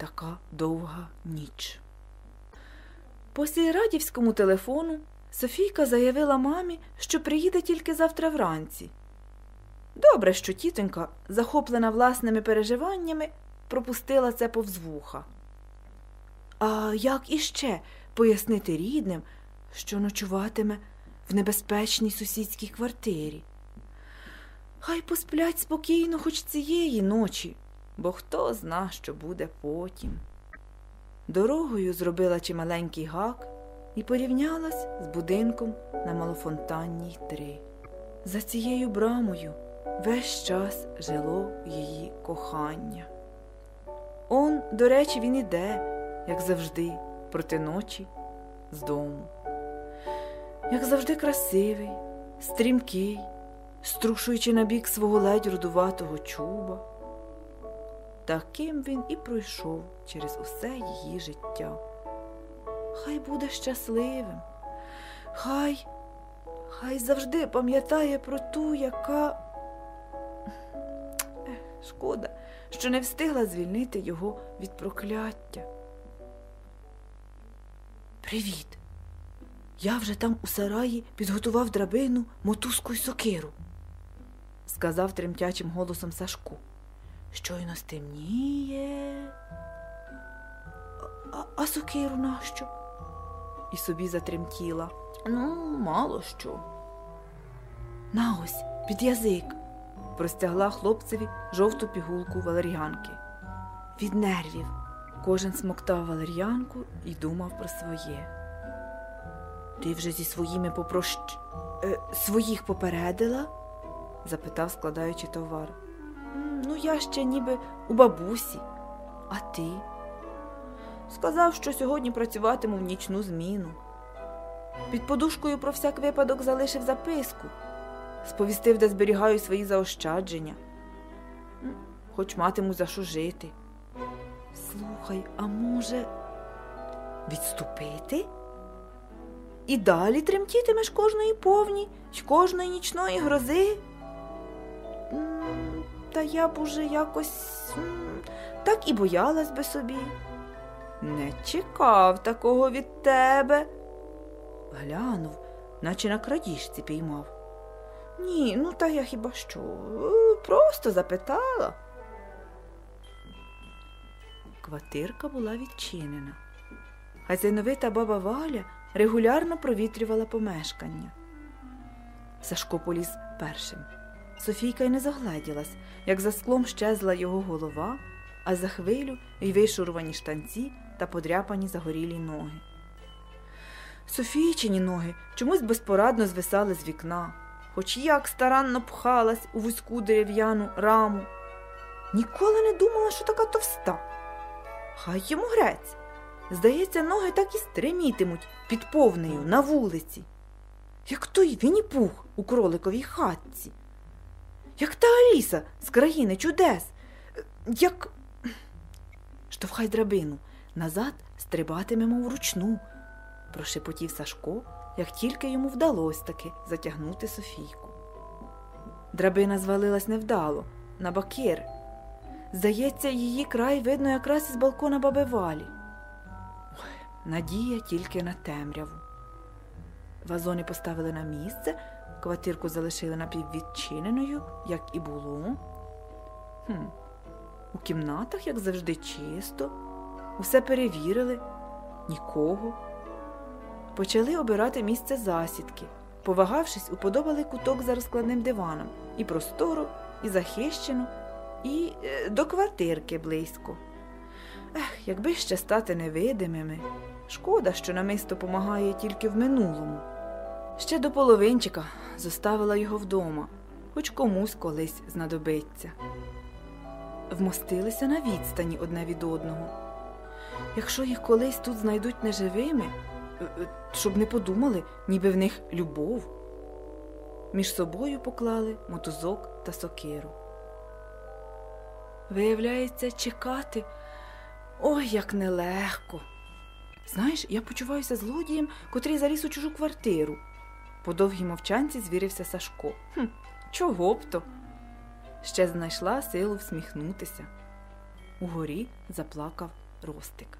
така довга ніч. По сільрадівському телефону Софійка заявила мамі, що приїде тільки завтра вранці. Добре, що тітонька, захоплена власними переживаннями, пропустила це повз вуха. А як іще пояснити рідним, що ночуватиме в небезпечній сусідській квартирі? Хай посплять спокійно хоч цієї ночі, бо хто зна, що буде потім. Дорогою зробила чималенький гак і порівнялась з будинком на Малофонтанній 3. За цією брамою весь час жило її кохання. Он, до речі, він іде, як завжди, проти ночі з дому. Як завжди красивий, стрімкий, струшуючи на бік свого ледь рудуватого чуба. Таким він і пройшов через усе її життя. Хай буде щасливим, хай, хай завжди пам'ятає про ту, яка. Шкода, що не встигла звільнити його від прокляття. Привіт. Я вже там у сараї підготував драбину, мотузку й сокиру, сказав тремтячим голосом Сашко. Щойно стемніє. А, а сокиру нащо? І собі затремтіла. Ну, мало що. На ось, під язик, простягла хлопцеві жовту пігулку валер'янки. Від нервів кожен смоктав валер'янку і думав про своє. Ти вже зі своїми попрощ... Е, своїх попередила? запитав, складаючи товар. Ну, я ще ніби у бабусі. А ти? Сказав, що сьогодні працюватиму в нічну зміну. Під подушкою про всяк випадок залишив записку, сповістив, де зберігаю свої заощадження. Хоч матиму за що жити. Слухай, а може, відступити? І далі тремтітимеш кожної повні й кожної нічної грози? Та я б уже якось так і боялась би собі. Не чекав такого від тебе. Глянув, наче на крадіжці піймав. Ні, ну та я хіба що? Просто запитала. Квартирка була відчинена. Хазяйновита баба Валя регулярно провітрювала помешкання. Сашко поліз першим. Софійка й не загледілась, як за склом щезла його голова, а за хвилю й вишурувані штанці та подряпані загорілі ноги. Софійчині ноги чомусь безпорадно звисали з вікна, хоч як старанно пхалась у вузьку дерев'яну раму. Ніколи не думала, що така товста. Хай йому грець. Здається, ноги так і стримітимуть під повнею на вулиці, як той Вінні-Пух у кроликовій хатці, як та Аліса з країни чудес, як. Штовхай драбину, назад стрибатимемо вручну, прошепотів Сашко, як тільки йому вдалося таки затягнути Софійку. Драбина звалилась невдало, на бакир. Здається, її край видно якраз із балкона баби Валі. Надія тільки на темряву. Вазони поставили на місце, квартирку залишили напіввідчиненою, як і було. Хм. У кімнатах, як завжди, чисто, усе перевірили, нікого. Почали обирати місце засідки. Повагавшись, уподобали куток за розкладним диваном і простору, і захищену, і е, до квартирки близько. Ех, якби ще стати невидимими. Шкода, що намисто помагає тільки в минулому. Ще до половинчика зоставила його вдома, хоч комусь колись знадобиться. Вмостилися на відстані одне від одного. Якщо їх колись тут знайдуть неживими, щоб не подумали, ніби в них любов. Між собою поклали мотузок та сокиру. Виявляється, чекати ой, як нелегко. Знаєш, я почуваюся злодієм, котрий заліз у чужу квартиру. По довгій мовчанці звірився Сашко. «Хм, Чого б то? Ще знайшла силу всміхнутися. Угорі заплакав Ростик.